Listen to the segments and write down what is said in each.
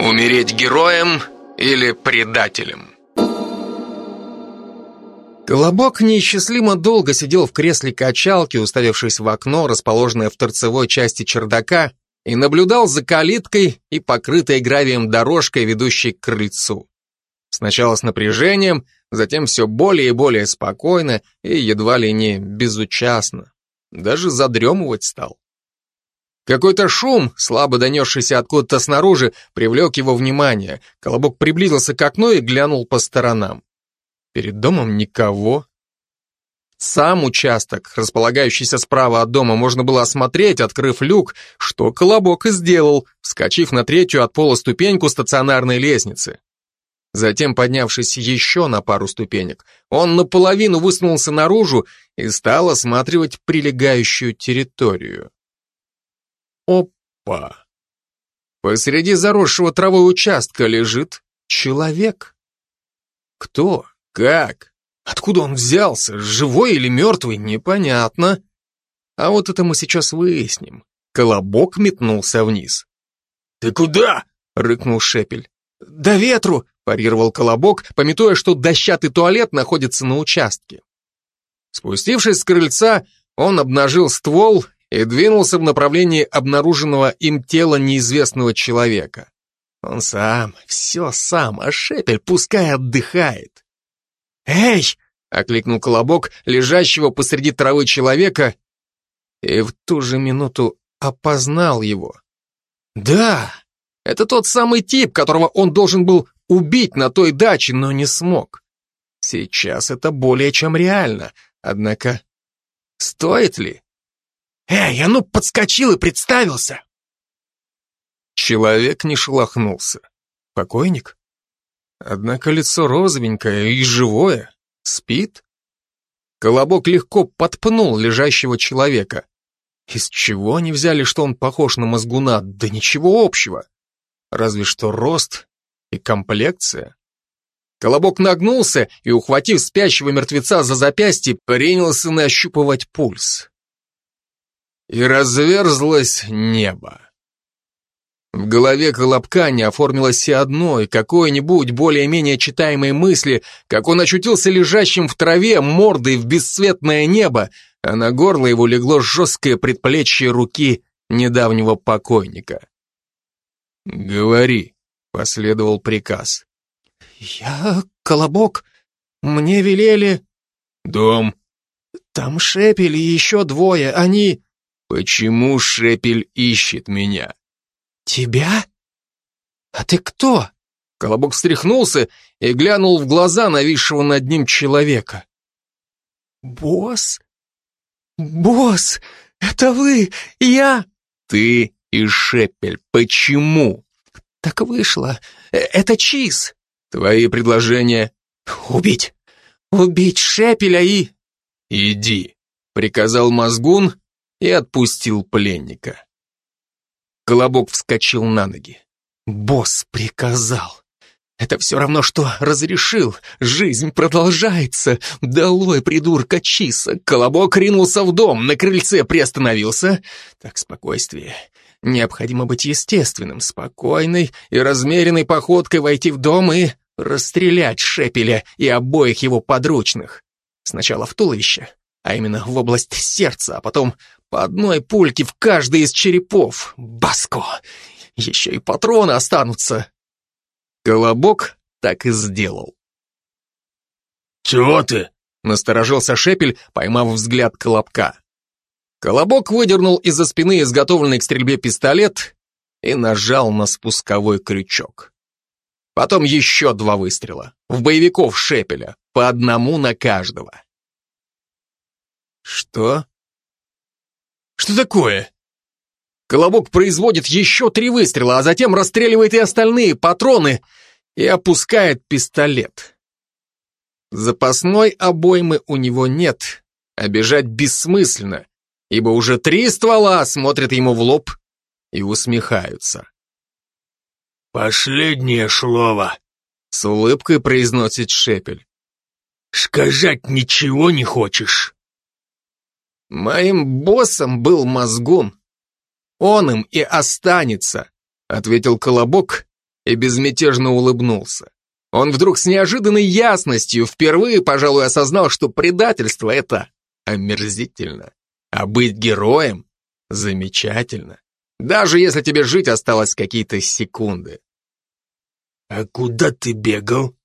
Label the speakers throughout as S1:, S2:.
S1: Умереть героем или предателем?
S2: Колобок неисчислимо долго сидел в кресле качалки, уставившись в окно, расположенное в торцевой части чердака, и наблюдал за калиткой и покрытой гравием дорожкой, ведущей к крыльцу. Сначала с напряжением, затем все более и более спокойно и едва ли не безучастно. Даже задремывать стал. Какой-то шум, слабо донесшийся откуда-то снаружи, привлек его внимание. Колобок приблизился к окну и глянул по сторонам. Перед домом никого. Сам участок, располагающийся справа от дома, можно было осмотреть, открыв люк, что Колобок и сделал, вскочив на третью от пола ступеньку стационарной лестницы. Затем, поднявшись еще на пару ступенек, он наполовину высунулся наружу и стал осматривать прилегающую территорию. Опа! Посреди заросшего травой участка лежит человек. Кто? Как? Откуда он взялся? Живой или мертвый? Непонятно. А вот это мы сейчас выясним. Колобок метнулся вниз.
S3: «Ты куда?»
S2: — рыкнул Шепель. «Да ветру!» — парировал Колобок, пометуя, что дощатый туалет находится на участке. Спустившись с крыльца, он обнажил ствол и двинулся в направлении обнаруженного им тела неизвестного человека. Он сам, все сам, а Шепель пускай отдыхает. «Эй!» — окликнул Колобок, лежащего посреди травы человека, и в ту же минуту опознал его. «Да, это тот самый тип, которого он должен был убить на той даче, но не смог. Сейчас это более чем реально, однако стоит ли?» «Эй, а ну подскочил и представился!» Человек не шелохнулся. Покойник? Однако лицо розовенькое и живое. Спит? Колобок легко подпнул лежащего человека. Из чего они взяли, что он похож на мозгуна? Да ничего общего. Разве что рост и комплекция. Колобок нагнулся и, ухватив спящего мертвеца за запястье, принялся нащупывать пульс и разверзлось небо. В голове Колобка не оформилось и одной, какой-нибудь более-менее читаемой мысли, как он очутился лежащим в траве, мордой в бесцветное небо, а на горло его легло жесткое предплечье руки недавнего покойника. «Говори», — последовал приказ. «Я Колобок. Мне велели...» «Дом». «Там Шепель и еще двое. Они...» Почему Шепель ищет меня? Тебя? А ты кто? Колобок встряхнулся и глянул в глаза нависшего над ним человека. Босс? Босс, это вы, я... Ты и Шепель, почему? Так вышло. Э, это Чиз. Твои предложения? Убить. Убить Шепеля и... Иди, приказал Мозгун и отпустил пленника. Колобок вскочил на ноги. Босс приказал. Это все равно, что разрешил. Жизнь продолжается. Долой, придурка Чиса. Колобок ринулся в дом, на крыльце приостановился. Так, спокойствие. Необходимо быть естественным, спокойной и размеренной походкой войти в дом и расстрелять Шепеля и обоих его подручных. Сначала в туловище, а именно в область сердца, а потом по одной пульке в каждый из черепов. Баско! Еще и патроны останутся. Колобок так и сделал.
S3: «Чего ты?»
S2: — насторожился Шепель, поймав взгляд Колобка. Колобок выдернул из-за спины изготовленный к стрельбе пистолет и нажал на спусковой крючок. Потом еще два выстрела. В боевиков Шепеля, по одному на каждого. «Что?» Что такое? Колобок производит еще три выстрела, а затем расстреливает и остальные патроны и опускает пистолет. Запасной обоймы у него нет, а бежать бессмысленно, ибо уже три ствола смотрят ему в лоб и усмехаются.
S3: «Последнее слово», — с улыбкой произносит Шепель. «Сказать ничего не хочешь?»
S2: «Моим боссом был Мозгун. Он им и останется», — ответил Колобок и безмятежно улыбнулся. Он вдруг с неожиданной ясностью впервые, пожалуй, осознал, что предательство — это омерзительно, а быть героем — замечательно, даже если тебе жить осталось какие-то секунды.
S3: «А куда ты бегал?»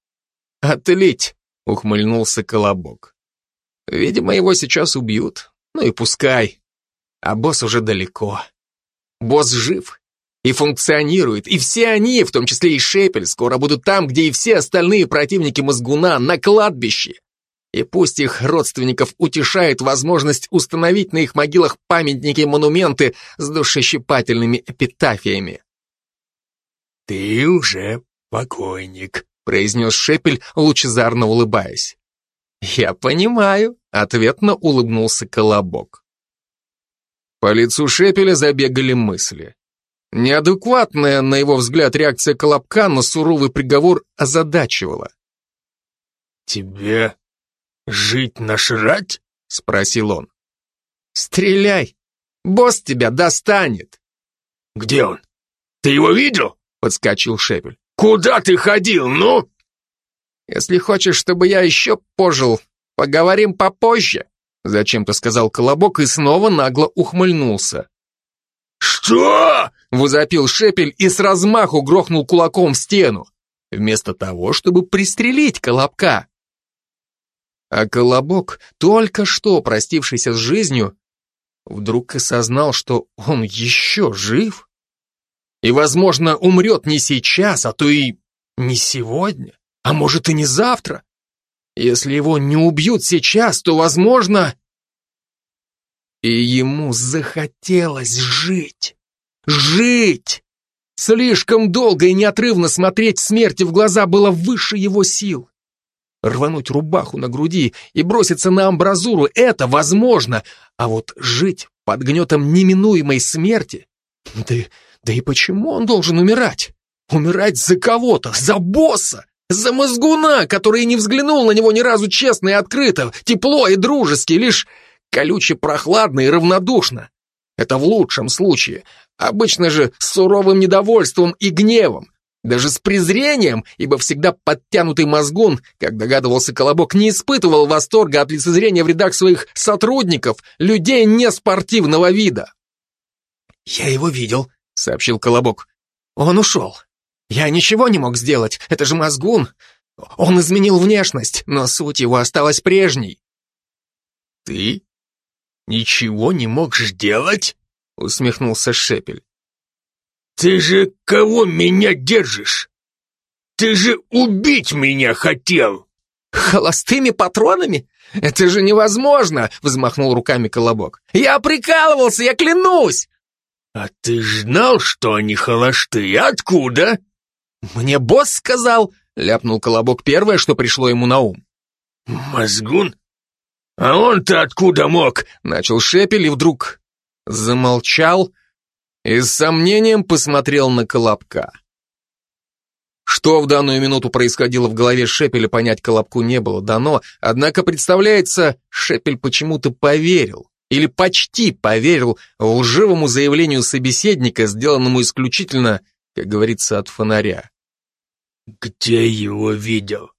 S2: «Отлить», — ухмыльнулся Колобок. «Видимо, его сейчас убьют. Ну и пускай. А босс уже далеко. Босс жив и функционирует, и все они, в том числе и Шепель, скоро будут там, где и все остальные противники Мозгуна, на кладбище. И пусть их родственников утешает возможность установить на их могилах памятники и монументы с душещипательными эпитафиями.
S3: «Ты уже покойник», — произнес
S2: Шепель, лучезарно улыбаясь. «Я понимаю», — ответно улыбнулся Колобок. По лицу Шепеля забегали мысли. Неадекватная, на его взгляд, реакция Колобка на суровый приговор озадачивала.
S3: «Тебе жить нашрать?» — спросил он.
S2: «Стреляй! Босс тебя достанет!»
S3: «Где он? Ты его видел?» — подскочил Шепель. «Куда ты ходил, ну?»
S2: «Если хочешь, чтобы я еще пожил, поговорим попозже», — зачем-то сказал Колобок и снова нагло ухмыльнулся.
S3: «Что?»
S2: — возопил Шепель и с размаху грохнул кулаком в стену, вместо того, чтобы пристрелить Колобка. А Колобок, только что простившийся с жизнью, вдруг осознал, что он еще жив и, возможно, умрет не сейчас, а то и не сегодня, а может и не завтра. Если его не убьют сейчас, то, возможно... И ему захотелось жить. Жить! Слишком долго и неотрывно смотреть смерти в глаза было выше его сил. Рвануть рубаху на груди и броситься на амбразуру — это возможно, а вот жить под гнетом неминуемой смерти... Да, да и почему он должен умирать? Умирать за кого-то, за босса, за мозгуна, который не взглянул на него ни разу честно и открыто, тепло и дружески, лишь колюче прохладно и равнодушно. Это в лучшем случае. Обычно же с суровым недовольством и гневом. Даже с презрением, ибо всегда подтянутый мозгун, как догадывался Колобок, не испытывал восторга от лицезрения в рядах своих сотрудников, людей неспортивного вида. «Я его видел», — сообщил Колобок. «Он ушел. Я ничего не мог сделать, это же мозгун. Он изменил внешность, но суть его осталась прежней».
S3: «Ты ничего не мог сделать?»
S2: — усмехнулся Шепель.
S3: «Ты же кого меня держишь? Ты же убить меня хотел!»
S2: «Холостыми патронами? Это же невозможно!» — взмахнул руками Колобок. «Я прикалывался, я клянусь!»
S3: «А ты знал, что они холосты? Откуда?»
S2: «Мне босс сказал!» — ляпнул Колобок первое, что пришло ему на ум.
S3: «Мозгун? «А он-то откуда мог?»
S2: — начал Шепель и вдруг замолчал и с сомнением посмотрел на Колобка. Что в данную минуту происходило в голове Шепеля, понять Колобку не было дано, однако, представляется, Шепель почему-то поверил, или почти поверил лживому заявлению собеседника, сделанному исключительно, как говорится, от фонаря.
S3: «Где его видел?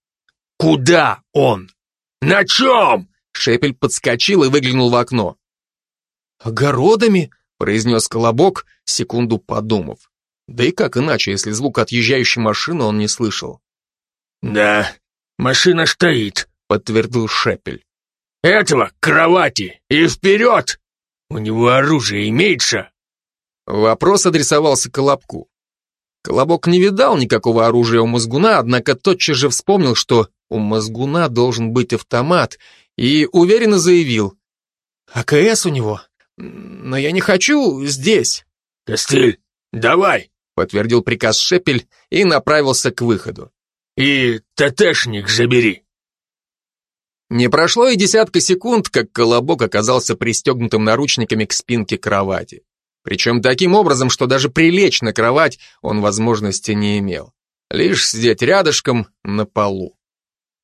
S3: Куда он? На чем?»
S2: Шепель подскочил и выглянул в окно. «Огородами?» — произнес Колобок, секунду подумав. Да и как иначе, если звук отъезжающей машины он не слышал?
S3: «Да, машина стоит», — подтвердил Шепель. «Этого к кровати и вперед! У него оружие имеется!»
S2: Вопрос адресовался Колобку. Колобок не видал никакого оружия у мозгуна, однако тотчас же вспомнил, что у мозгуна должен быть автомат, и уверенно заявил. «АКС у него, но я не хочу здесь».
S3: «Костыль, давай!»
S2: — подтвердил приказ Шепель и направился к выходу.
S3: «И ТТшник забери».
S2: Не прошло и десятка секунд, как Колобок оказался пристегнутым наручниками к спинке кровати. Причем таким образом, что даже прилечь на кровать он возможности не имел. Лишь сидеть рядышком на полу.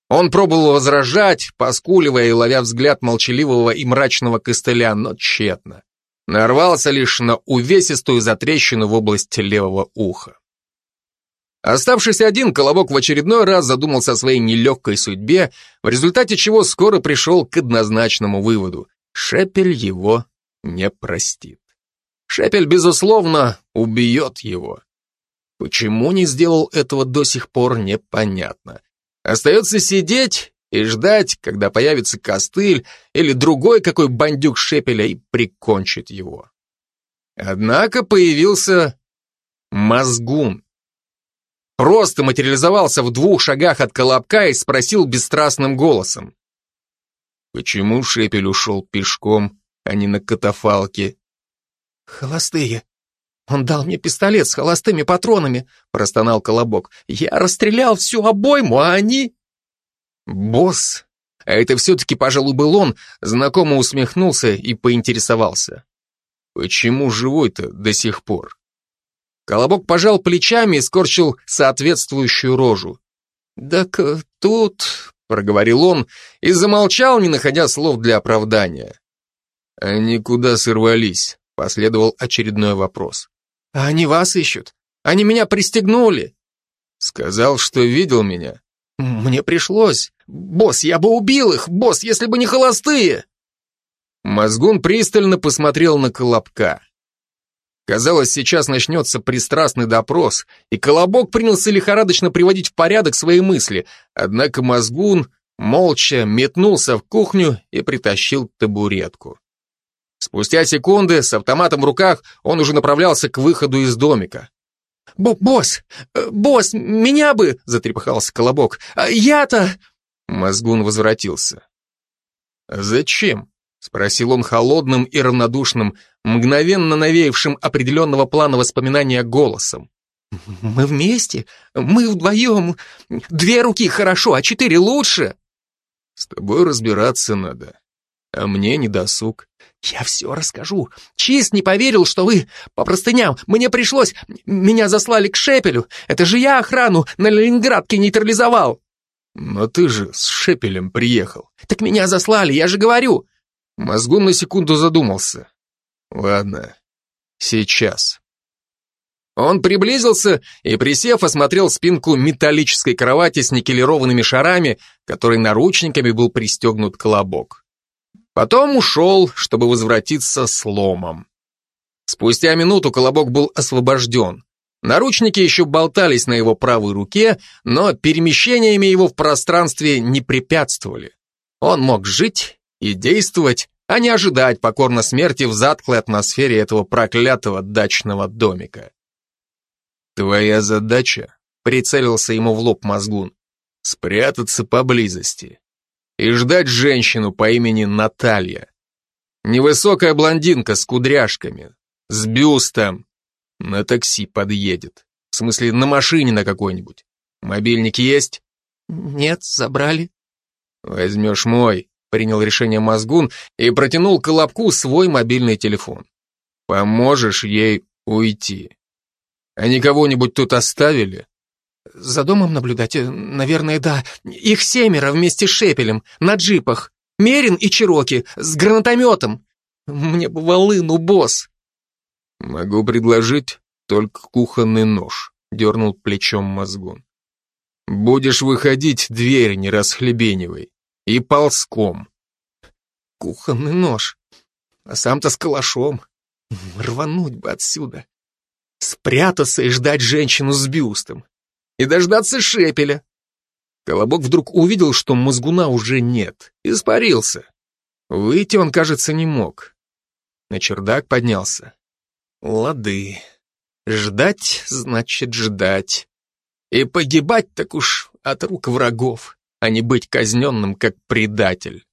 S2: Он пробовал возражать, поскуливая и ловя взгляд молчаливого и мрачного костыля, но тщетно. Нарвался лишь на увесистую затрещину в области левого уха. Оставшись один, Колобок в очередной раз задумался о своей нелегкой судьбе, в результате чего скоро пришел к однозначному выводу. Шепель его не простит. Шепель, безусловно, убьет его. Почему не сделал этого до сих пор, непонятно. Остается сидеть и ждать, когда появится костыль или другой какой бандюк Шепеля и прикончит его. Однако появился мозгун. Просто материализовался в двух шагах от Колобка и спросил бесстрастным голосом. Почему Шепель ушел пешком, а не на катафалке? Холостые. Он дал мне пистолет с холостыми патронами, простонал Колобок. Я расстрелял всю обойму, а они... Босс, а это все-таки, пожалуй, был он, знакомо усмехнулся и поинтересовался. Почему живой-то до сих пор? Колобок пожал плечами и скорчил соответствующую рожу. «Так тут...» — проговорил он и замолчал, не находя слов для оправдания. «Они куда сорвались?» — последовал очередной вопрос. «А они вас ищут. Они меня пристегнули». «Сказал, что видел меня». «Мне пришлось. Босс, я бы убил их, босс, если бы не холостые!» Мозгун пристально посмотрел на Колобка. Казалось, сейчас начнется пристрастный допрос, и Колобок принялся лихорадочно приводить в порядок свои мысли, однако Мозгун молча метнулся в кухню и притащил табуретку. Спустя секунды, с автоматом в руках, он уже направлялся к выходу из домика. «Босс! Э, босс, меня бы!» — затрепыхался Колобок. «А «Я-то...» Мозгун возвратился. «Зачем?» — спросил он холодным и равнодушным, мгновенно навеявшим определенного плана воспоминания голосом. «Мы вместе, мы вдвоем. Две руки хорошо, а четыре лучше». «С тобой разбираться надо, а мне не досуг». «Я все расскажу. Чист не поверил, что вы по простыням. Мне пришлось... Меня заслали к Шепелю. Это же я охрану на Ленинградке нейтрализовал». «Но ты же с Шепелем приехал». «Так меня заслали, я же говорю». Мозгун на секунду задумался. «Ладно, сейчас». Он приблизился и, присев, осмотрел спинку металлической кровати с никелированными шарами, которой наручниками был пристегнут колобок. Потом ушел, чтобы возвратиться с ломом. Спустя минуту колобок был освобожден. Наручники еще болтались на его правой руке, но перемещениями его в пространстве не препятствовали. Он мог жить и действовать, а не ожидать покорно смерти в затклой атмосфере этого проклятого дачного домика. «Твоя задача», — прицелился ему в лоб мозгун, — «спрятаться поблизости и ждать женщину по имени Наталья. Невысокая блондинка с кудряшками, с бюстом. На такси подъедет. В смысле, на машине на какой-нибудь. Мобильник есть? Нет, забрали. Возьмешь мой, принял решение Мозгун и протянул Колобку свой мобильный телефон. Поможешь ей уйти. Они кого-нибудь тут оставили? За домом наблюдать? Э, наверное, да. Их семеро вместе с Шепелем, на джипах. Мерин и Чироки, с гранатометом. Мне бы волыну, босс. Могу предложить только кухонный нож, дернул плечом мозгун. Будешь выходить, дверь не расхлебенивай. И ползком. Кухонный нож. А сам-то с калашом. Рвануть бы отсюда. Спрятаться и ждать женщину с бюстом и дождаться шепеля. Колобок вдруг увидел, что мозгуна уже нет, испарился. Выйти он, кажется, не мог. На чердак поднялся. Лады. Ждать значит ждать. И погибать так уж от рук врагов, а не быть казненным как предатель.